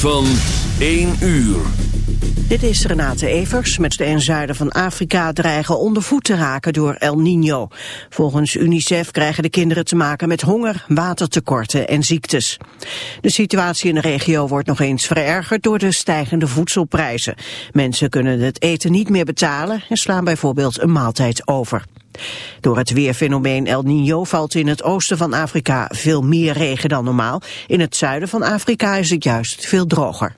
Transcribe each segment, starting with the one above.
van 1 uur. Dit is Renate Evers. Met de en zuiden van Afrika dreigen onder voet te raken door El Nino. Volgens UNICEF krijgen de kinderen te maken met honger, watertekorten en ziektes. De situatie in de regio wordt nog eens verergerd door de stijgende voedselprijzen. Mensen kunnen het eten niet meer betalen en slaan bijvoorbeeld een maaltijd over. Door het weerfenomeen El Niño valt in het oosten van Afrika veel meer regen dan normaal. In het zuiden van Afrika is het juist veel droger.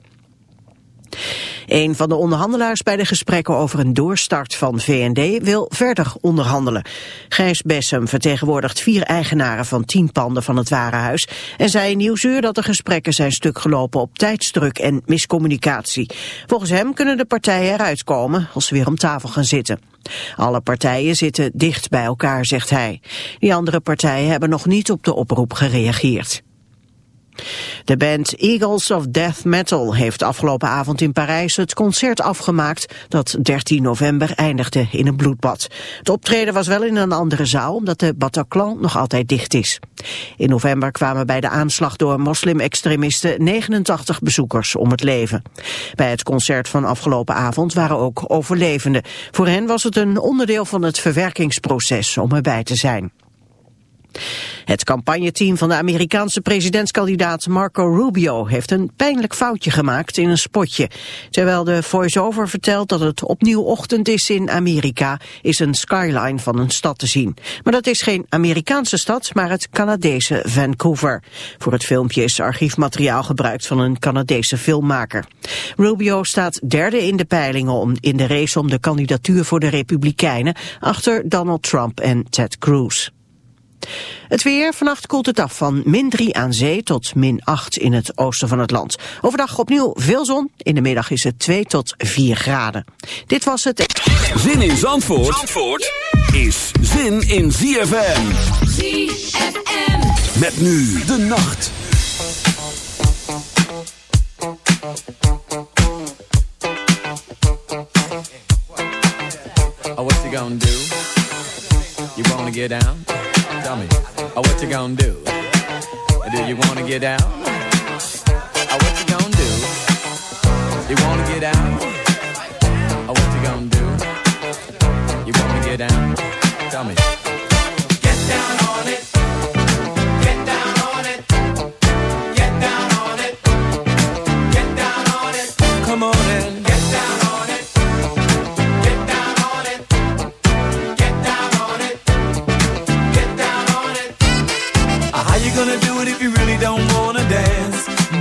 Een van de onderhandelaars bij de gesprekken over een doorstart van VND wil verder onderhandelen. Gijs Bessem vertegenwoordigt vier eigenaren van tien panden van het Warenhuis en zei in Nieuwsuur dat de gesprekken zijn stuk gelopen op tijdsdruk en miscommunicatie. Volgens hem kunnen de partijen eruit komen als ze weer om tafel gaan zitten. Alle partijen zitten dicht bij elkaar, zegt hij. Die andere partijen hebben nog niet op de oproep gereageerd. De band Eagles of Death Metal heeft afgelopen avond in Parijs het concert afgemaakt dat 13 november eindigde in een bloedbad. Het optreden was wel in een andere zaal omdat de Bataclan nog altijd dicht is. In november kwamen bij de aanslag door moslim-extremisten 89 bezoekers om het leven. Bij het concert van afgelopen avond waren ook overlevenden. Voor hen was het een onderdeel van het verwerkingsproces om erbij te zijn. Het campagneteam van de Amerikaanse presidentskandidaat Marco Rubio heeft een pijnlijk foutje gemaakt in een spotje. Terwijl de voice-over vertelt dat het opnieuw ochtend is in Amerika, is een skyline van een stad te zien. Maar dat is geen Amerikaanse stad, maar het Canadese Vancouver. Voor het filmpje is archiefmateriaal gebruikt van een Canadese filmmaker. Rubio staat derde in de peilingen om, in de race om de kandidatuur voor de Republikeinen achter Donald Trump en Ted Cruz. Het weer, vannacht koelt het af van min 3 aan zee tot min 8 in het oosten van het land. Overdag opnieuw veel zon, in de middag is het 2 tot 4 graden. Dit was het... Zin in Zandvoort, Zandvoort is zin in ZFM. ZFM. Met nu de nacht. Oh, what's he gonna do? You wanna get down? Tell me, oh, what you gonna do? Do you wanna get down? Oh, what you gonna do? You wanna get down? Oh, what you gonna do? You wanna get down? Tell me.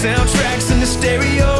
Soundtracks in the stereo.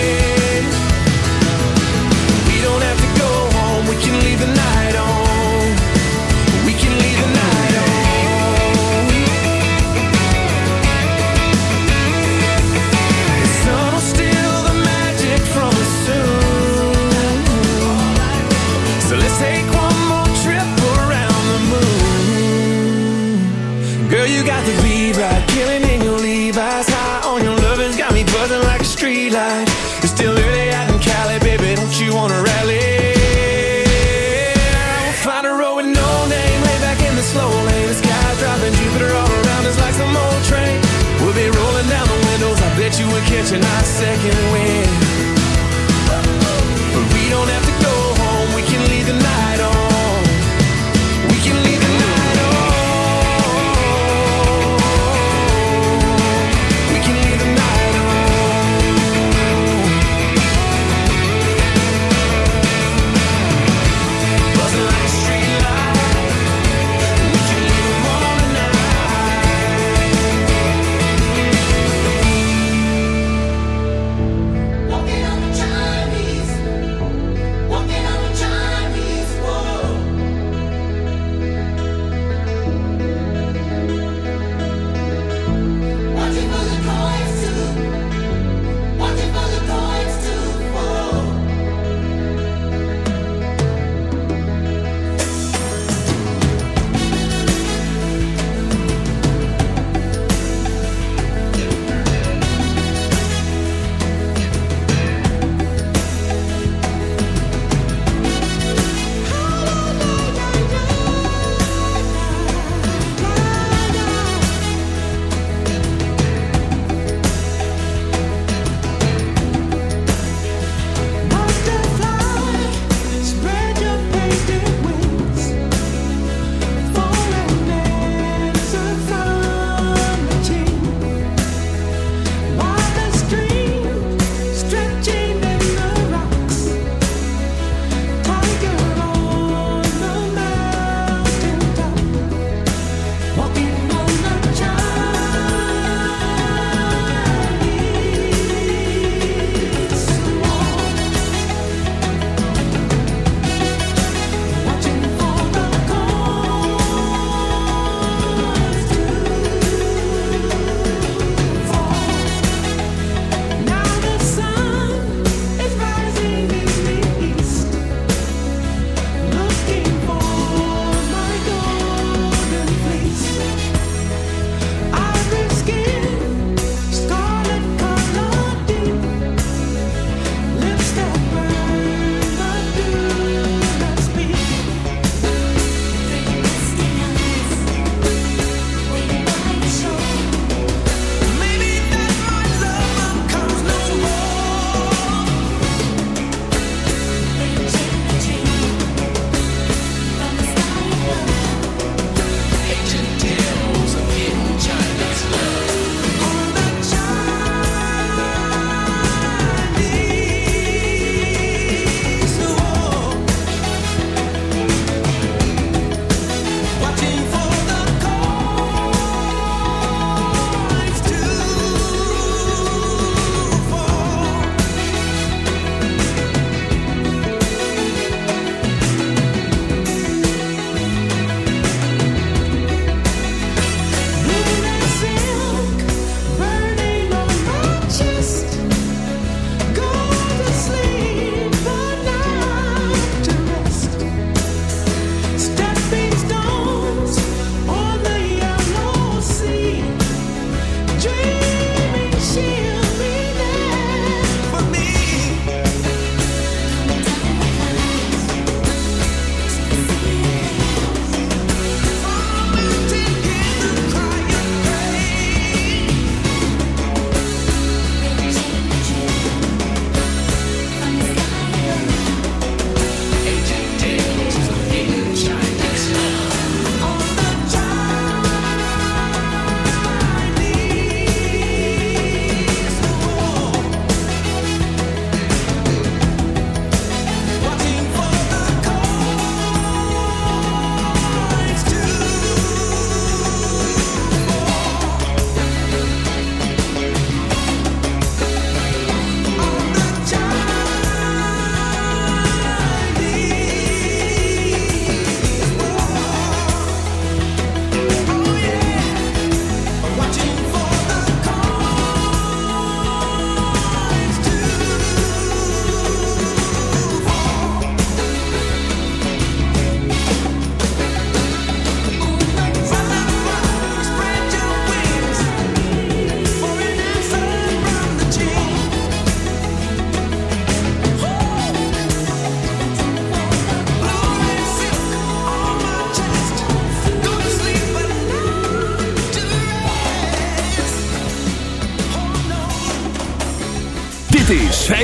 Got the beat right, killing in your Levi's. High on your lovin's got me buzzing like a street light.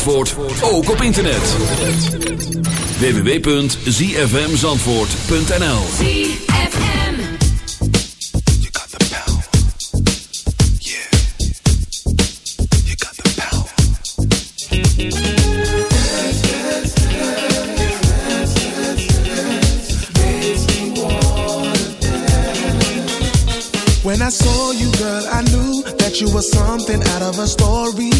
Zandvoort, ook op internet. www.zfmzandvoort.nl ZFM. You got the power. Yeah. You got the power. When I saw you, girl, I knew that you were something out of a storybook.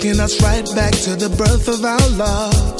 Taking us right back to the birth of our love.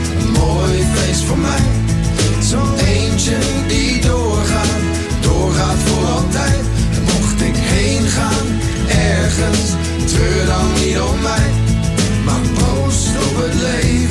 feest voor mij. Zo'n eentje die doorgaat, doorgaat voor altijd. Mocht ik heen gaan, ergens, treur dan niet om mij. Maar proost op het leven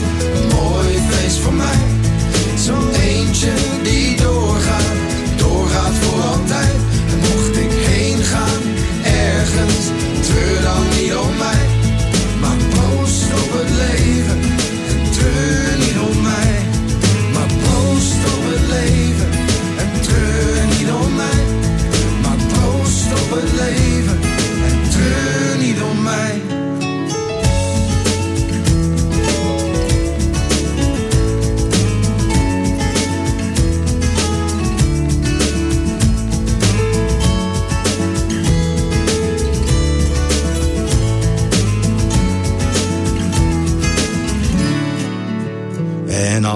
die doorgaat, doorgaat voor altijd. En mocht ik heen gaan, ergens, treur dan niet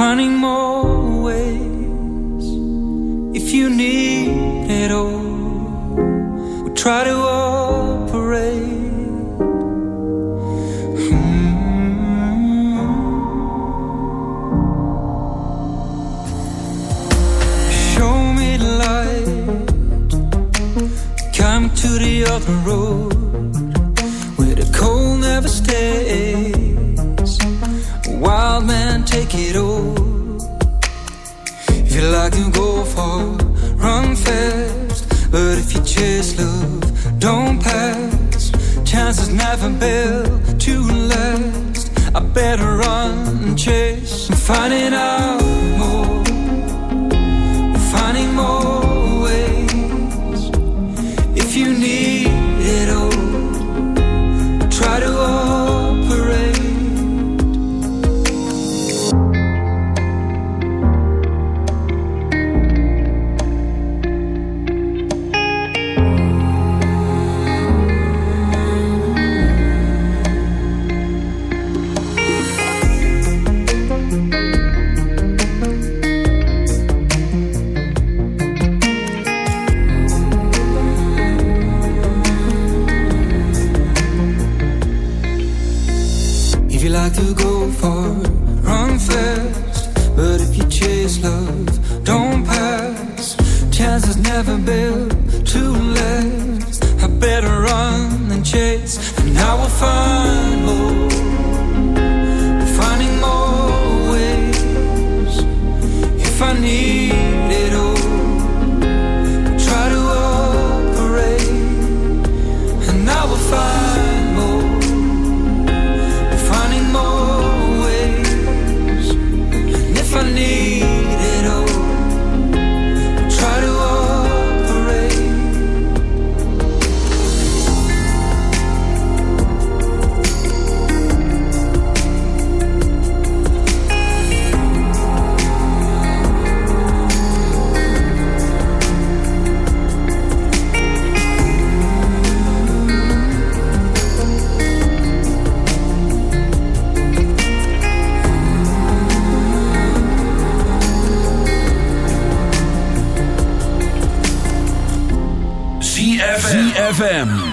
funny more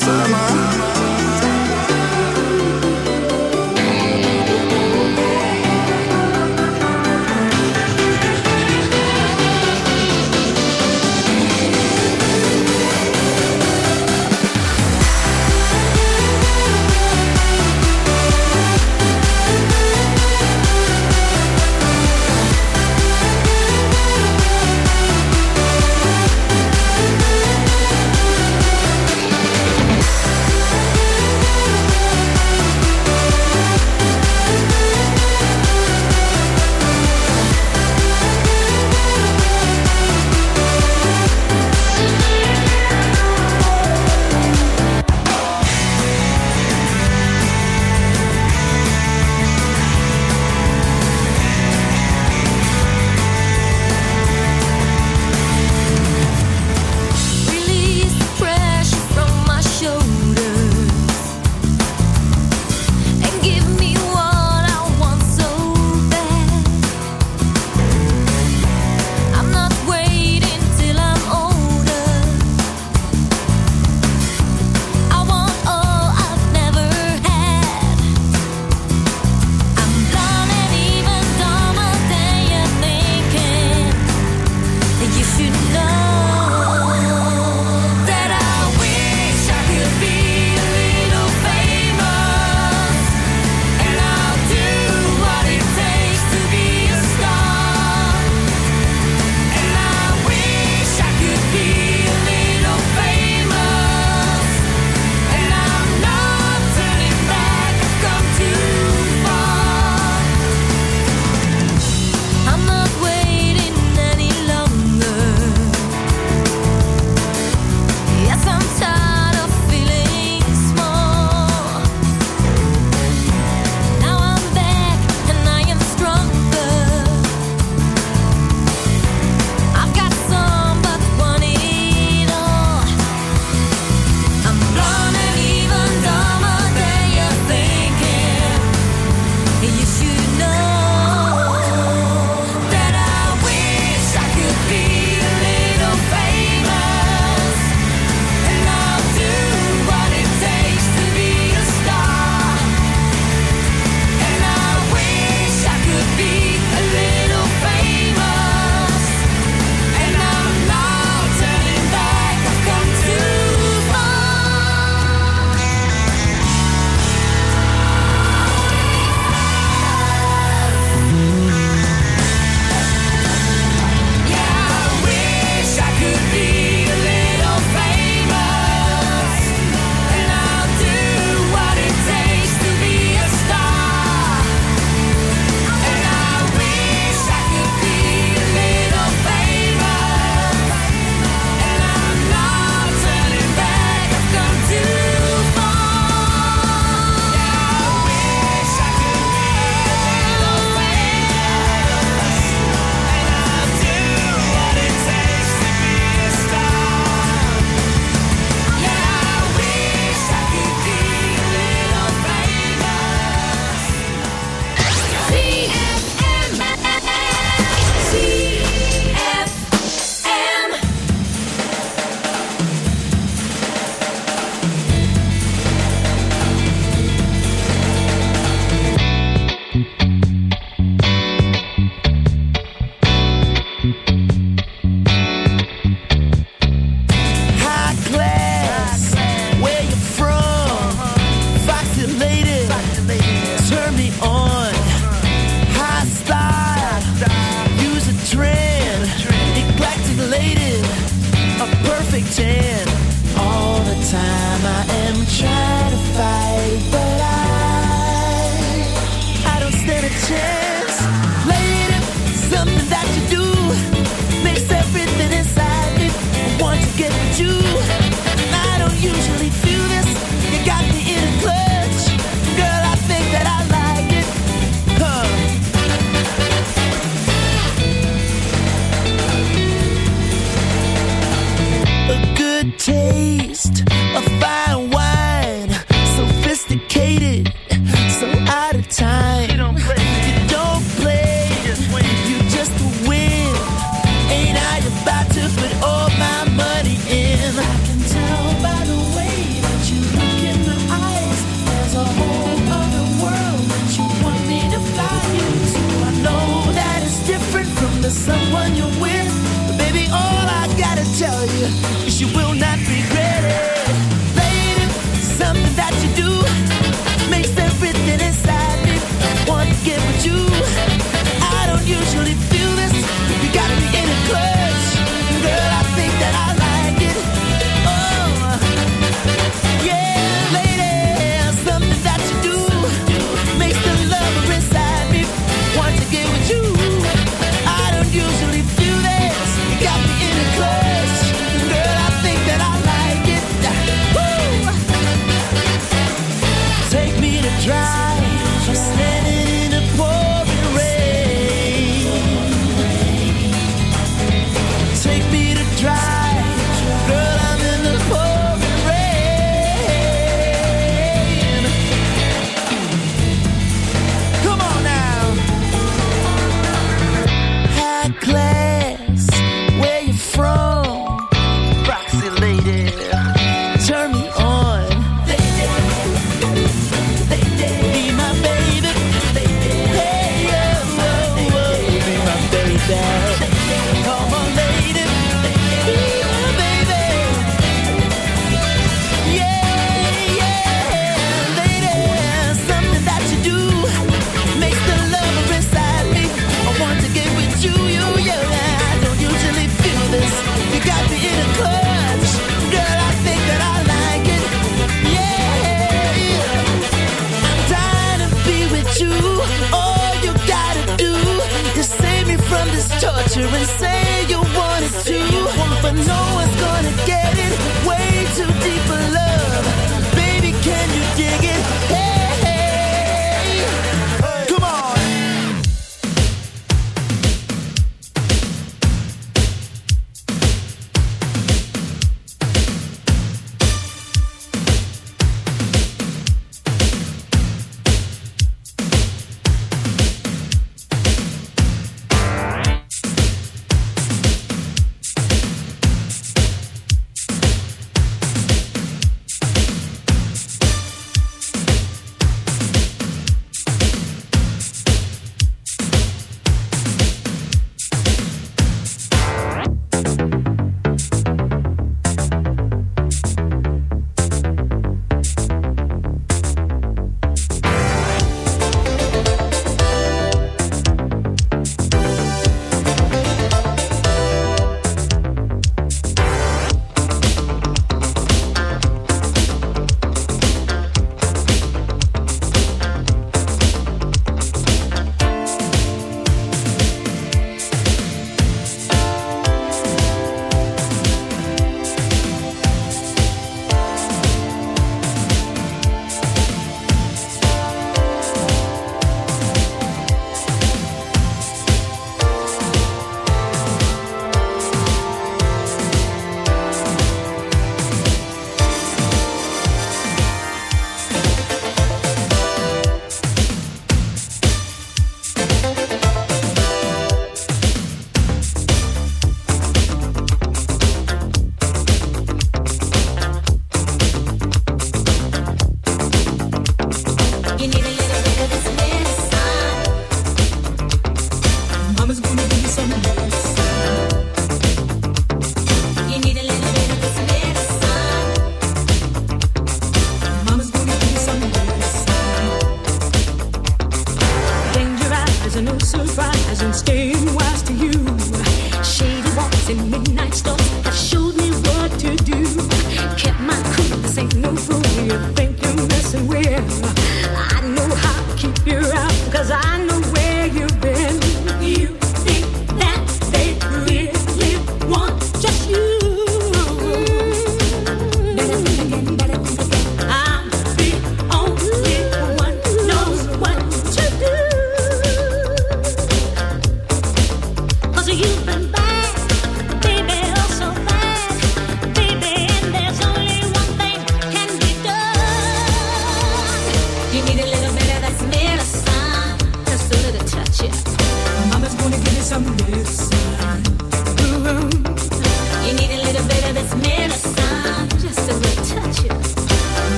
summer.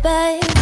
babe.